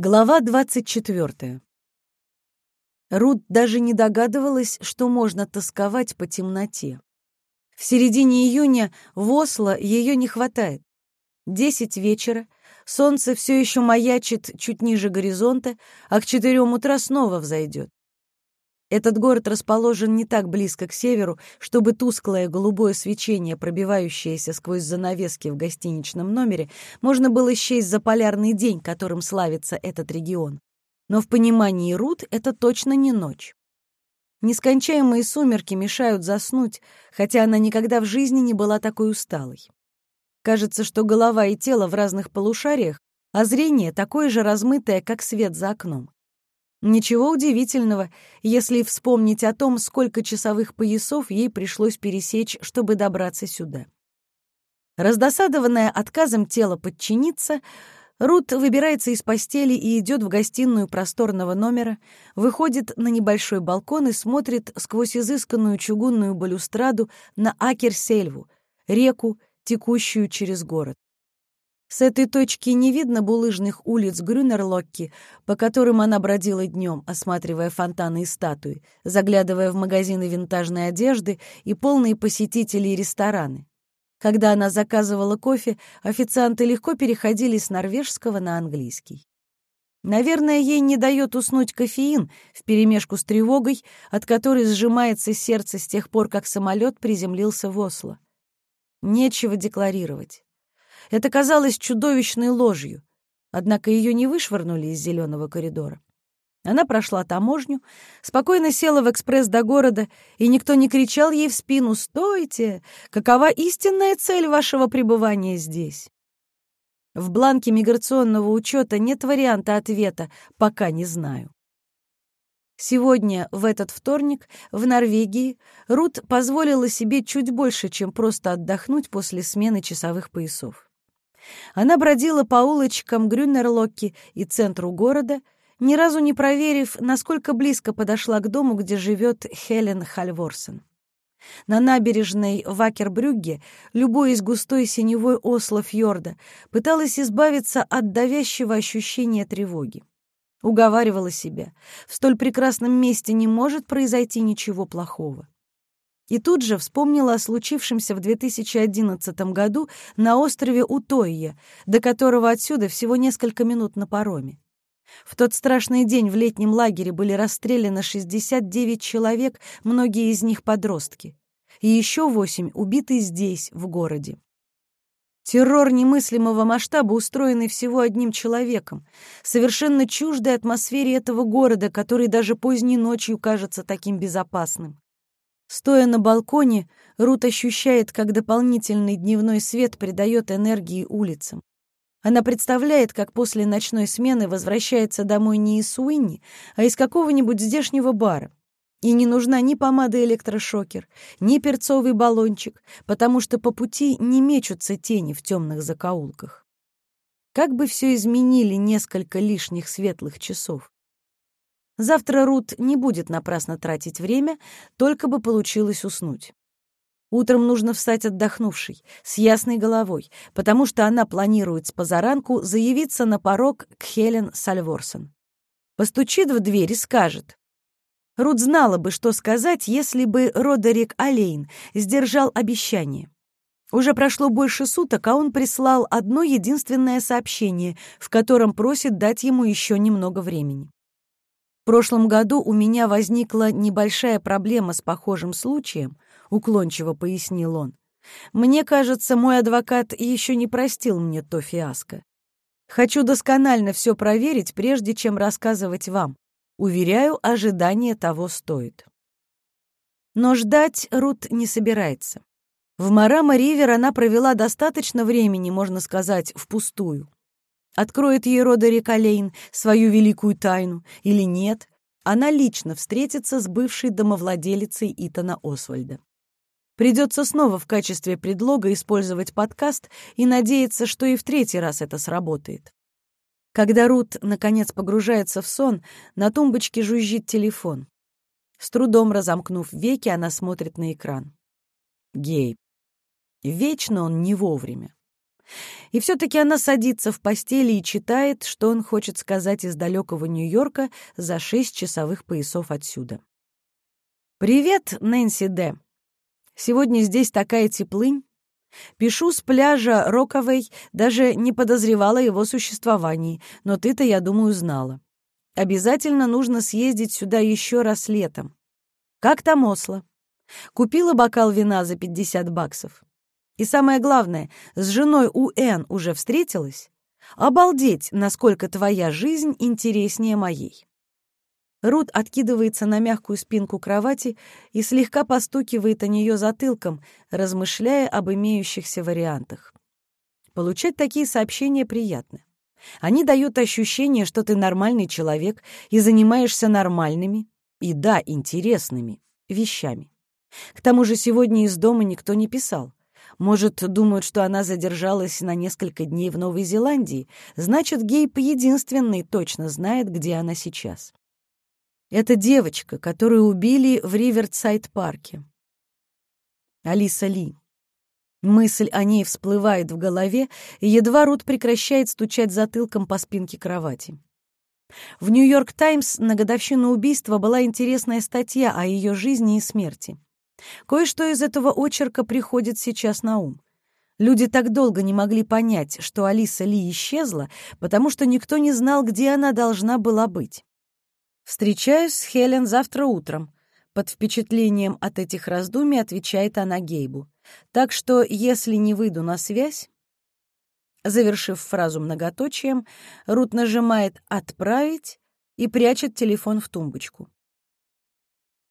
Глава 24. Рут даже не догадывалась, что можно тосковать по темноте. В середине июня в Осло ее не хватает. Десять вечера, солнце все еще маячит чуть ниже горизонта, а к четырем утра снова взойдет. Этот город расположен не так близко к северу, чтобы тусклое голубое свечение, пробивающееся сквозь занавески в гостиничном номере, можно было счесть за полярный день, которым славится этот регион. Но в понимании Рут это точно не ночь. Нескончаемые сумерки мешают заснуть, хотя она никогда в жизни не была такой усталой. Кажется, что голова и тело в разных полушариях, а зрение такое же размытое, как свет за окном. Ничего удивительного, если вспомнить о том, сколько часовых поясов ей пришлось пересечь, чтобы добраться сюда. Раздосадованная отказом тела подчиниться, Рут выбирается из постели и идет в гостиную просторного номера, выходит на небольшой балкон и смотрит сквозь изысканную чугунную балюстраду на Акерсельву, реку, текущую через город. С этой точки не видно булыжных улиц Грюнерлокки, по которым она бродила днем, осматривая фонтаны и статуи, заглядывая в магазины винтажной одежды и полные посетителей рестораны. Когда она заказывала кофе, официанты легко переходили с норвежского на английский. Наверное, ей не дает уснуть кофеин вперемешку с тревогой, от которой сжимается сердце с тех пор, как самолет приземлился в Осло. Нечего декларировать. Это казалось чудовищной ложью, однако ее не вышвырнули из зеленого коридора. Она прошла таможню, спокойно села в экспресс до города, и никто не кричал ей в спину «Стойте! Какова истинная цель вашего пребывания здесь?» В бланке миграционного учета нет варианта ответа «пока не знаю». Сегодня, в этот вторник, в Норвегии, Рут позволила себе чуть больше, чем просто отдохнуть после смены часовых поясов. Она бродила по улочкам Грюнерлокки и центру города, ни разу не проверив, насколько близко подошла к дому, где живет Хелен Хальворсен. На набережной Вакербрюгге, любуясь густой синевой Осло фьорда, пыталась избавиться от давящего ощущения тревоги. Уговаривала себя, в столь прекрасном месте не может произойти ничего плохого. И тут же вспомнила о случившемся в 2011 году на острове Утойя, до которого отсюда всего несколько минут на пароме. В тот страшный день в летнем лагере были расстреляны 69 человек, многие из них подростки. И еще восемь убиты здесь, в городе. Террор немыслимого масштаба, устроенный всего одним человеком, совершенно чуждой атмосфере этого города, который даже поздней ночью кажется таким безопасным. Стоя на балконе, Рут ощущает, как дополнительный дневной свет придает энергии улицам. Она представляет, как после ночной смены возвращается домой не из Суинни, а из какого-нибудь здешнего бара. И не нужна ни помада-электрошокер, ни перцовый баллончик, потому что по пути не мечутся тени в темных закоулках. Как бы все изменили несколько лишних светлых часов. Завтра Рут не будет напрасно тратить время, только бы получилось уснуть. Утром нужно встать отдохнувшей, с ясной головой, потому что она планирует с позаранку заявиться на порог к Хелен Сальворсон. Постучит в дверь и скажет. Рут знала бы, что сказать, если бы Родерик Алейн сдержал обещание. Уже прошло больше суток, а он прислал одно единственное сообщение, в котором просит дать ему еще немного времени прошлом году у меня возникла небольшая проблема с похожим случаем, уклончиво пояснил он. Мне кажется, мой адвокат еще не простил мне то фиаско. Хочу досконально все проверить, прежде чем рассказывать вам. Уверяю, ожидание того стоит. Но ждать Рут не собирается. В Марама-Ривер она провела достаточно времени, можно сказать, впустую. Откроет ей Родерик Олейн свою великую тайну или нет, она лично встретится с бывшей домовладелицей Итана Освальда. Придется снова в качестве предлога использовать подкаст и надеяться, что и в третий раз это сработает. Когда Рут, наконец, погружается в сон, на тумбочке жужжит телефон. С трудом разомкнув веки, она смотрит на экран. Гейб. Вечно он не вовремя. И все-таки она садится в постели и читает, что он хочет сказать из далекого Нью-Йорка за шесть часовых поясов отсюда. «Привет, Нэнси Д. Сегодня здесь такая теплынь. Пишу с пляжа Роковой, даже не подозревала его существовании, но ты-то, я думаю, знала. Обязательно нужно съездить сюда еще раз летом. Как там Осло? Купила бокал вина за 50 баксов. И самое главное, с женой Уэн уже встретилась? Обалдеть, насколько твоя жизнь интереснее моей. Рут откидывается на мягкую спинку кровати и слегка постукивает о нее затылком, размышляя об имеющихся вариантах. Получать такие сообщения приятно. Они дают ощущение, что ты нормальный человек и занимаешься нормальными, и да, интересными вещами. К тому же сегодня из дома никто не писал. Может, думают, что она задержалась на несколько дней в Новой Зеландии. Значит, Гейб единственный точно знает, где она сейчас. Это девочка, которую убили в Риверсайд-парке. Алиса Ли. Мысль о ней всплывает в голове, и едва Рут прекращает стучать затылком по спинке кровати. В «Нью-Йорк Таймс» на годовщину убийства была интересная статья о ее жизни и смерти. Кое-что из этого очерка приходит сейчас на ум. Люди так долго не могли понять, что Алиса Ли исчезла, потому что никто не знал, где она должна была быть. «Встречаюсь с Хелен завтра утром», — под впечатлением от этих раздумий отвечает она Гейбу. «Так что, если не выйду на связь...» Завершив фразу многоточием, Рут нажимает «Отправить» и прячет телефон в тумбочку.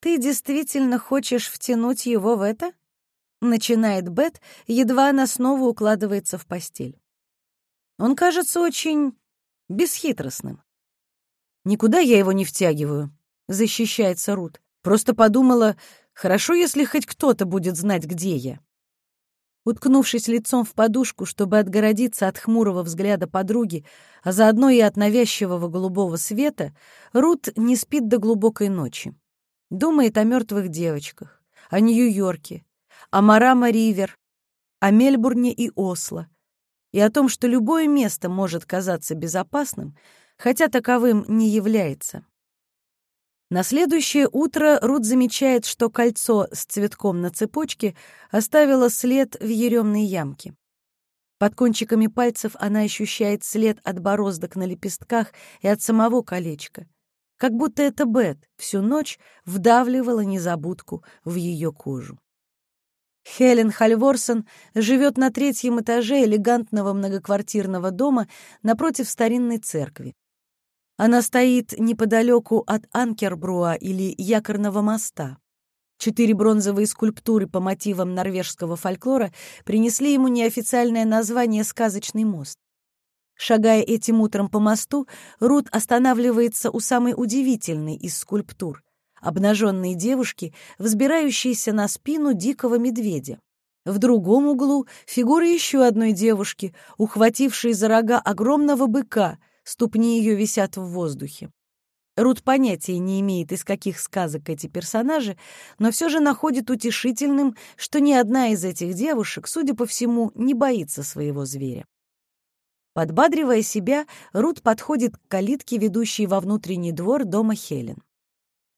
«Ты действительно хочешь втянуть его в это?» Начинает Бет, едва она снова укладывается в постель. Он кажется очень бесхитростным. «Никуда я его не втягиваю», — защищается Рут. «Просто подумала, хорошо, если хоть кто-то будет знать, где я». Уткнувшись лицом в подушку, чтобы отгородиться от хмурого взгляда подруги, а заодно и от навязчивого голубого света, Рут не спит до глубокой ночи. Думает о мертвых девочках, о Нью-Йорке, о Марама-Ривер, о Мельбурне и Осло, и о том, что любое место может казаться безопасным, хотя таковым не является. На следующее утро Рут замечает, что кольцо с цветком на цепочке оставило след в еремной ямке. Под кончиками пальцев она ощущает след от бороздок на лепестках и от самого колечка. Как будто это Бет всю ночь вдавливала незабудку в ее кожу. Хелен Хальворсон живет на третьем этаже элегантного многоквартирного дома напротив старинной церкви. Она стоит неподалеку от Анкербруа или Якорного моста. Четыре бронзовые скульптуры по мотивам норвежского фольклора принесли ему неофициальное название «Сказочный мост». Шагая этим утром по мосту, Рут останавливается у самой удивительной из скульптур — обнаженной девушки, взбирающейся на спину дикого медведя. В другом углу — фигура еще одной девушки, ухватившей за рога огромного быка, ступни ее висят в воздухе. Рут понятия не имеет, из каких сказок эти персонажи, но все же находит утешительным, что ни одна из этих девушек, судя по всему, не боится своего зверя. Подбадривая себя, Рут подходит к калитке, ведущей во внутренний двор дома Хелен.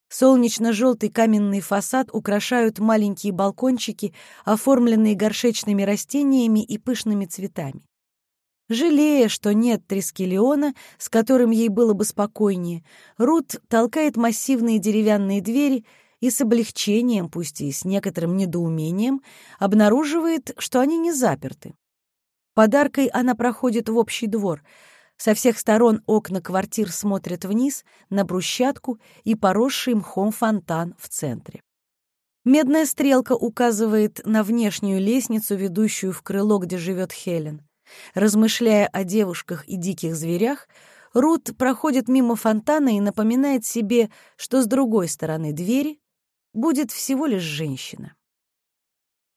Солнечно-желтый каменный фасад украшают маленькие балкончики, оформленные горшечными растениями и пышными цветами. Жалея, что нет Трискелиона, с которым ей было бы спокойнее, Рут толкает массивные деревянные двери и с облегчением, пусть и с некоторым недоумением, обнаруживает, что они не заперты. Подаркой она проходит в общий двор. Со всех сторон окна квартир смотрят вниз на брусчатку и поросший мхом фонтан в центре. Медная стрелка указывает на внешнюю лестницу, ведущую в крыло, где живет Хелен. Размышляя о девушках и диких зверях, Рут проходит мимо фонтана и напоминает себе, что с другой стороны двери будет всего лишь женщина.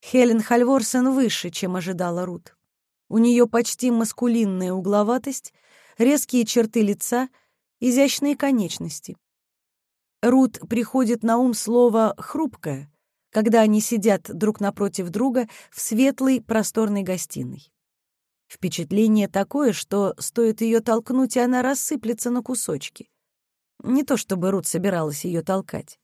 Хелен Хальворсен выше, чем ожидала Рут. У нее почти маскулинная угловатость, резкие черты лица, изящные конечности. Рут приходит на ум слово «хрупкое», когда они сидят друг напротив друга в светлой просторной гостиной. Впечатление такое, что стоит ее толкнуть, и она рассыплется на кусочки. Не то чтобы Рут собиралась ее толкать.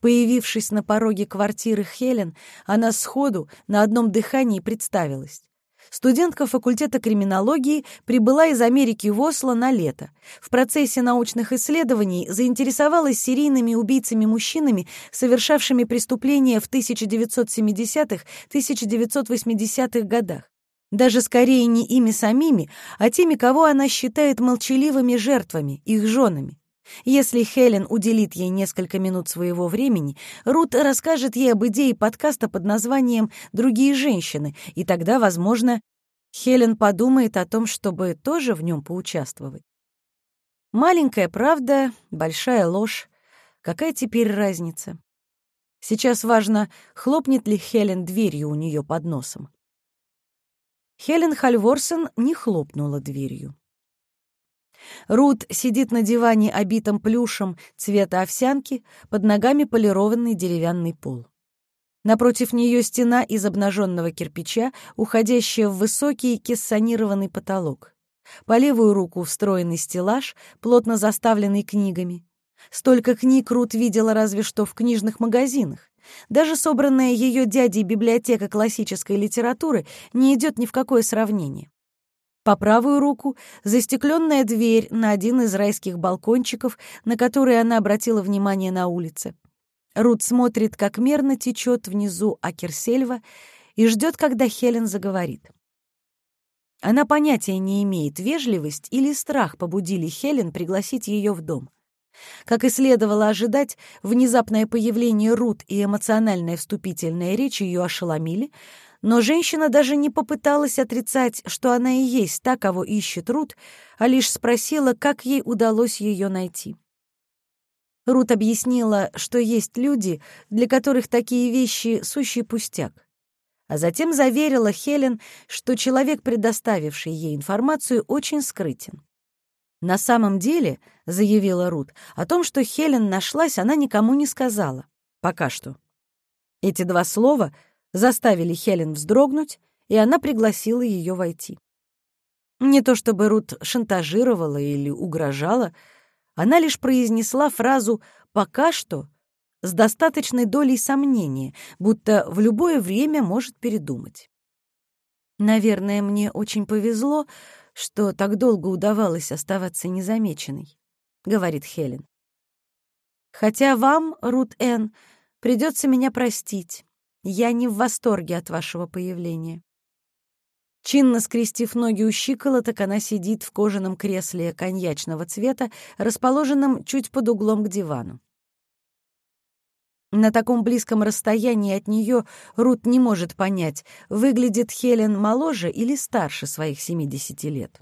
Появившись на пороге квартиры Хелен, она сходу на одном дыхании представилась. Студентка факультета криминологии прибыла из Америки в Осло на лето. В процессе научных исследований заинтересовалась серийными убийцами-мужчинами, совершавшими преступления в 1970-1980-х годах. Даже скорее не ими самими, а теми, кого она считает молчаливыми жертвами, их женами. Если Хелен уделит ей несколько минут своего времени, Рут расскажет ей об идее подкаста под названием «Другие женщины», и тогда, возможно, Хелен подумает о том, чтобы тоже в нем поучаствовать. Маленькая правда, большая ложь. Какая теперь разница? Сейчас важно, хлопнет ли Хелен дверью у нее под носом. Хелен Хальворсон не хлопнула дверью. Рут сидит на диване, обитом плюшем цвета овсянки, под ногами полированный деревянный пол. Напротив нее стена из обнаженного кирпича, уходящая в высокий кессонированный потолок. По левую руку встроенный стеллаж, плотно заставленный книгами. Столько книг Рут видела разве что в книжных магазинах. Даже собранная ее дядей библиотека классической литературы не идет ни в какое сравнение. По правую руку — застекленная дверь на один из райских балкончиков, на который она обратила внимание на улице. Рут смотрит, как мерно течет внизу Акерсельва, и ждет, когда Хелен заговорит. Она понятия не имеет, вежливость или страх побудили Хелен пригласить ее в дом. Как и следовало ожидать, внезапное появление Рут и эмоциональная вступительная речь ее ошеломили, но женщина даже не попыталась отрицать, что она и есть та, кого ищет Рут, а лишь спросила, как ей удалось ее найти. Рут объяснила, что есть люди, для которых такие вещи — сущий пустяк. А затем заверила Хелен, что человек, предоставивший ей информацию, очень скрытен. На самом деле, — заявила Рут, — о том, что Хелен нашлась, она никому не сказала. Пока что. Эти два слова заставили Хелен вздрогнуть, и она пригласила ее войти. Не то чтобы Рут шантажировала или угрожала, она лишь произнесла фразу «пока что» с достаточной долей сомнения, будто в любое время может передумать. «Наверное, мне очень повезло, что так долго удавалось оставаться незамеченной», — говорит Хелен. «Хотя вам, Рут Н., придется меня простить. Я не в восторге от вашего появления. Чинно скрестив ноги у щиколоток, она сидит в кожаном кресле коньячного цвета, расположенном чуть под углом к дивану. На таком близком расстоянии от нее Рут не может понять, выглядит Хелен моложе или старше своих 70 лет.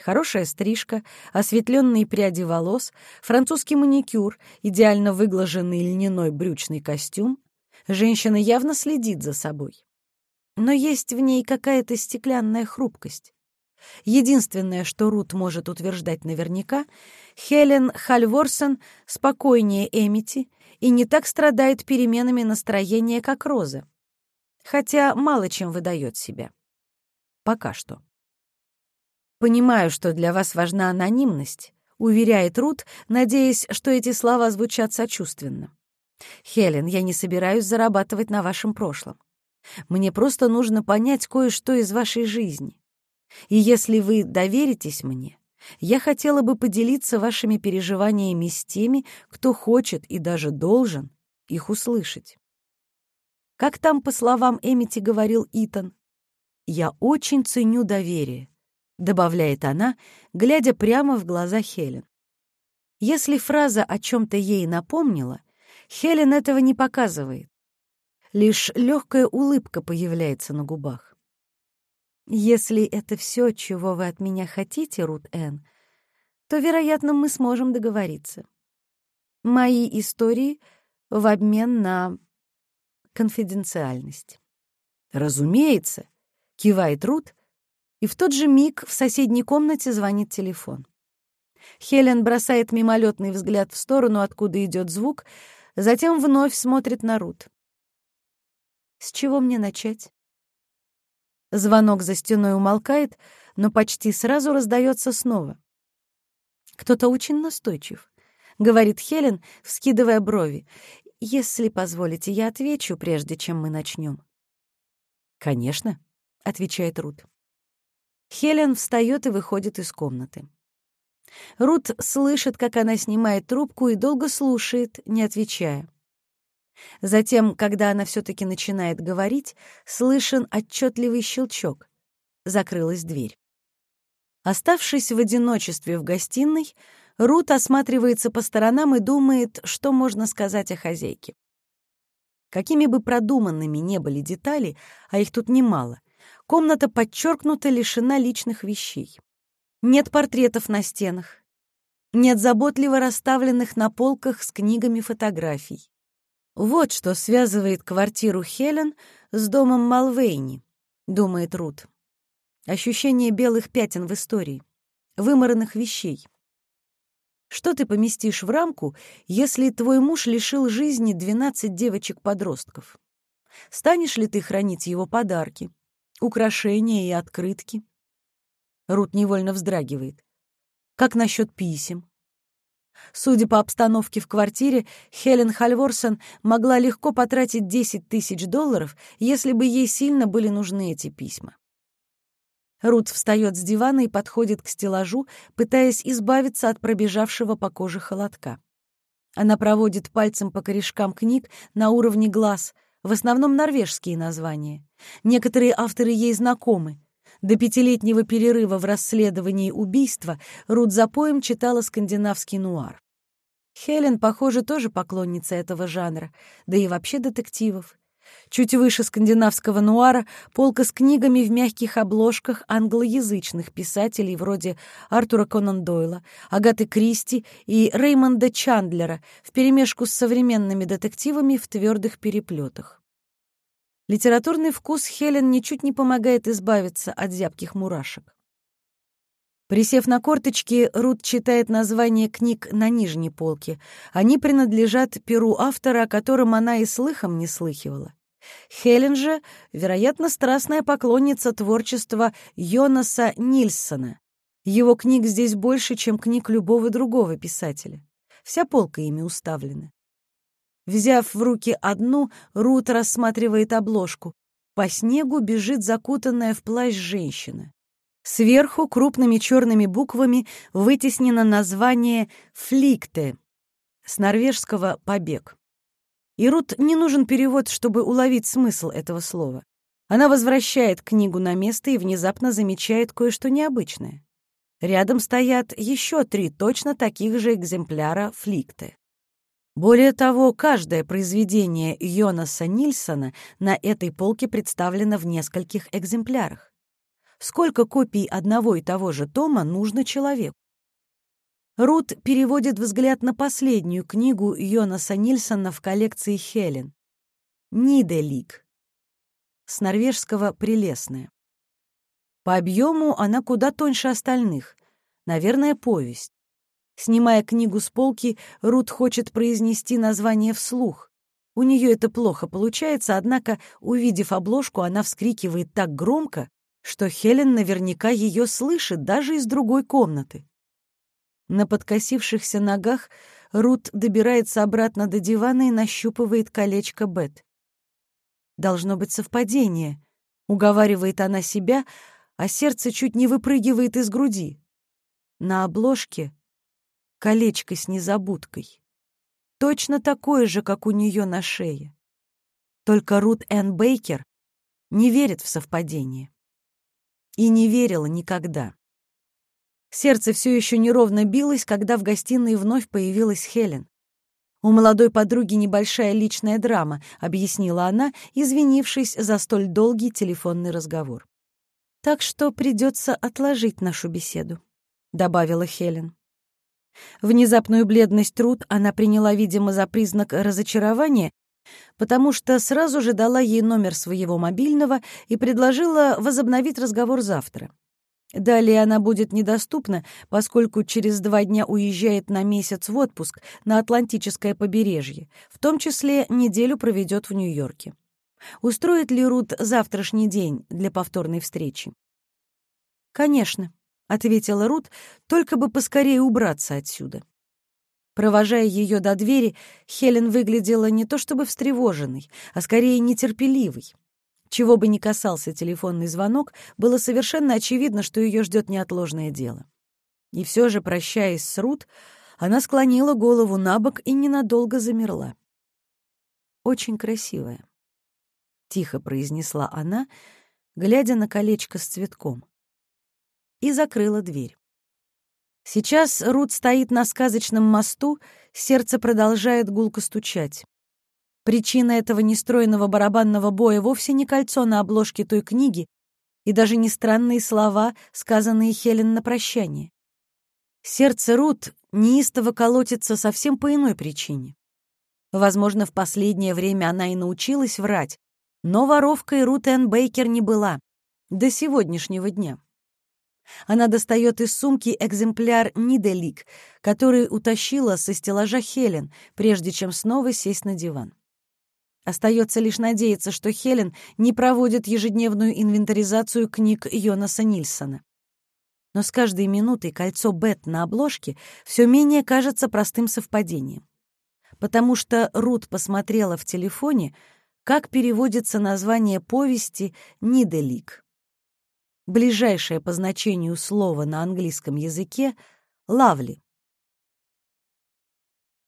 Хорошая стрижка, осветленные пряди волос, французский маникюр, идеально выглаженный льняной брючный костюм, Женщина явно следит за собой. Но есть в ней какая-то стеклянная хрупкость. Единственное, что Рут может утверждать наверняка, Хелен Хальворсон спокойнее Эмити и не так страдает переменами настроения, как Роза. Хотя мало чем выдает себя. Пока что. «Понимаю, что для вас важна анонимность», — уверяет Рут, надеясь, что эти слова звучат сочувственно. «Хелен, я не собираюсь зарабатывать на вашем прошлом. Мне просто нужно понять кое-что из вашей жизни. И если вы доверитесь мне, я хотела бы поделиться вашими переживаниями с теми, кто хочет и даже должен их услышать. Как там, по словам Эмити, говорил Итан, «Я очень ценю доверие», — добавляет она, глядя прямо в глаза Хелен. Если фраза о чем-то ей напомнила — Хелен этого не показывает. Лишь легкая улыбка появляется на губах. «Если это все, чего вы от меня хотите, Рут Энн, то, вероятно, мы сможем договориться. Мои истории в обмен на конфиденциальность». «Разумеется», — кивает Рут, и в тот же миг в соседней комнате звонит телефон. Хелен бросает мимолетный взгляд в сторону, откуда идет звук, затем вновь смотрит на Рут. С чего мне начать? Звонок за стеной умолкает, но почти сразу раздается снова. «Кто-то очень настойчив», — говорит Хелен, вскидывая брови. «Если позволите, я отвечу, прежде чем мы начнем». «Конечно», — отвечает Рут. Хелен встает и выходит из комнаты. Рут слышит, как она снимает трубку и долго слушает, не отвечая. Затем, когда она все-таки начинает говорить, слышен отчетливый щелчок. Закрылась дверь. Оставшись в одиночестве в гостиной, Рут осматривается по сторонам и думает, что можно сказать о хозяйке. Какими бы продуманными не были детали, а их тут немало, комната подчеркнуто лишена личных вещей. Нет портретов на стенах, нет заботливо расставленных на полках с книгами фотографий. Вот что связывает квартиру Хелен с домом Малвейни, думает Рут. Ощущение белых пятен в истории, вымаранных вещей. Что ты поместишь в рамку, если твой муж лишил жизни 12 девочек-подростков? Станешь ли ты хранить его подарки, украшения и открытки? Рут невольно вздрагивает. Как насчет писем? Судя по обстановке в квартире, Хелен Хальворсон могла легко потратить 10 тысяч долларов, если бы ей сильно были нужны эти письма. Рут встает с дивана и подходит к стеллажу, пытаясь избавиться от пробежавшего по коже холодка. Она проводит пальцем по корешкам книг на уровне глаз, в основном норвежские названия. Некоторые авторы ей знакомы. До пятилетнего перерыва в расследовании убийства Рут за поем читала скандинавский нуар. Хелен, похоже, тоже поклонница этого жанра, да и вообще детективов. Чуть выше скандинавского нуара полка с книгами в мягких обложках англоязычных писателей вроде Артура Конан Дойла, Агаты Кристи и Реймонда Чандлера вперемешку с современными детективами в твердых переплетах. Литературный вкус Хелен ничуть не помогает избавиться от зябких мурашек. Присев на корточки, Рут читает названия книг на нижней полке. Они принадлежат перу автора, о котором она и слыхом не слыхивала. Хелен же, вероятно, страстная поклонница творчества Йонаса Нильсона. Его книг здесь больше, чем книг любого другого писателя. Вся полка ими уставлена. Взяв в руки одну, Рут рассматривает обложку. По снегу бежит закутанная в плащ женщина. Сверху крупными черными буквами вытеснено название «Фликте» с норвежского «побег». И Рут не нужен перевод, чтобы уловить смысл этого слова. Она возвращает книгу на место и внезапно замечает кое-что необычное. Рядом стоят еще три точно таких же экземпляра «Фликте». Более того, каждое произведение Йонаса Нильсона на этой полке представлено в нескольких экземплярах. Сколько копий одного и того же тома нужно человеку? Рут переводит взгляд на последнюю книгу Йонаса Нильсона в коллекции Хелен «Ниделик» с норвежского «Прелестная». По объему она куда тоньше остальных. Наверное, повесть. Снимая книгу с полки, Рут хочет произнести название вслух. У нее это плохо получается, однако, увидев обложку, она вскрикивает так громко, что Хелен наверняка ее слышит даже из другой комнаты. На подкосившихся ногах Рут добирается обратно до дивана и нащупывает колечко Бет. «Должно быть совпадение», — уговаривает она себя, а сердце чуть не выпрыгивает из груди. На обложке колечко с незабудкой. Точно такое же, как у нее на шее. Только Рут Энн Бейкер не верит в совпадение. И не верила никогда. Сердце все еще неровно билось, когда в гостиной вновь появилась Хелен. «У молодой подруги небольшая личная драма», — объяснила она, извинившись за столь долгий телефонный разговор. «Так что придется отложить нашу беседу», — добавила Хелен. Внезапную бледность Рут она приняла, видимо, за признак разочарования, потому что сразу же дала ей номер своего мобильного и предложила возобновить разговор завтра. Далее она будет недоступна, поскольку через два дня уезжает на месяц в отпуск на Атлантическое побережье, в том числе неделю проведет в Нью-Йорке. Устроит ли Рут завтрашний день для повторной встречи? «Конечно», — ответила Рут, — «только бы поскорее убраться отсюда». Провожая ее до двери, Хелен выглядела не то чтобы встревоженной, а скорее нетерпеливой. Чего бы ни касался телефонный звонок, было совершенно очевидно, что ее ждет неотложное дело. И все же, прощаясь с Рут, она склонила голову на бок и ненадолго замерла. «Очень красивая», — тихо произнесла она, глядя на колечко с цветком. И закрыла дверь. Сейчас Рут стоит на сказочном мосту, сердце продолжает гулко стучать. Причина этого нестроенного барабанного боя вовсе не кольцо на обложке той книги и даже не странные слова, сказанные Хелен на прощание. Сердце Рут неистово колотится совсем по иной причине. Возможно, в последнее время она и научилась врать, но воровкой Рут Энн Бейкер не была до сегодняшнего дня. Она достает из сумки экземпляр Ниделик, который утащила со стеллажа Хелен, прежде чем снова сесть на диван. Остается лишь надеяться, что Хелен не проводит ежедневную инвентаризацию книг Йонаса Нильсона. Но с каждой минутой кольцо Бет на обложке все менее кажется простым совпадением. Потому что Рут посмотрела в телефоне, как переводится название повести «Ниделик». Ближайшее по значению слова на английском языке — «лавли».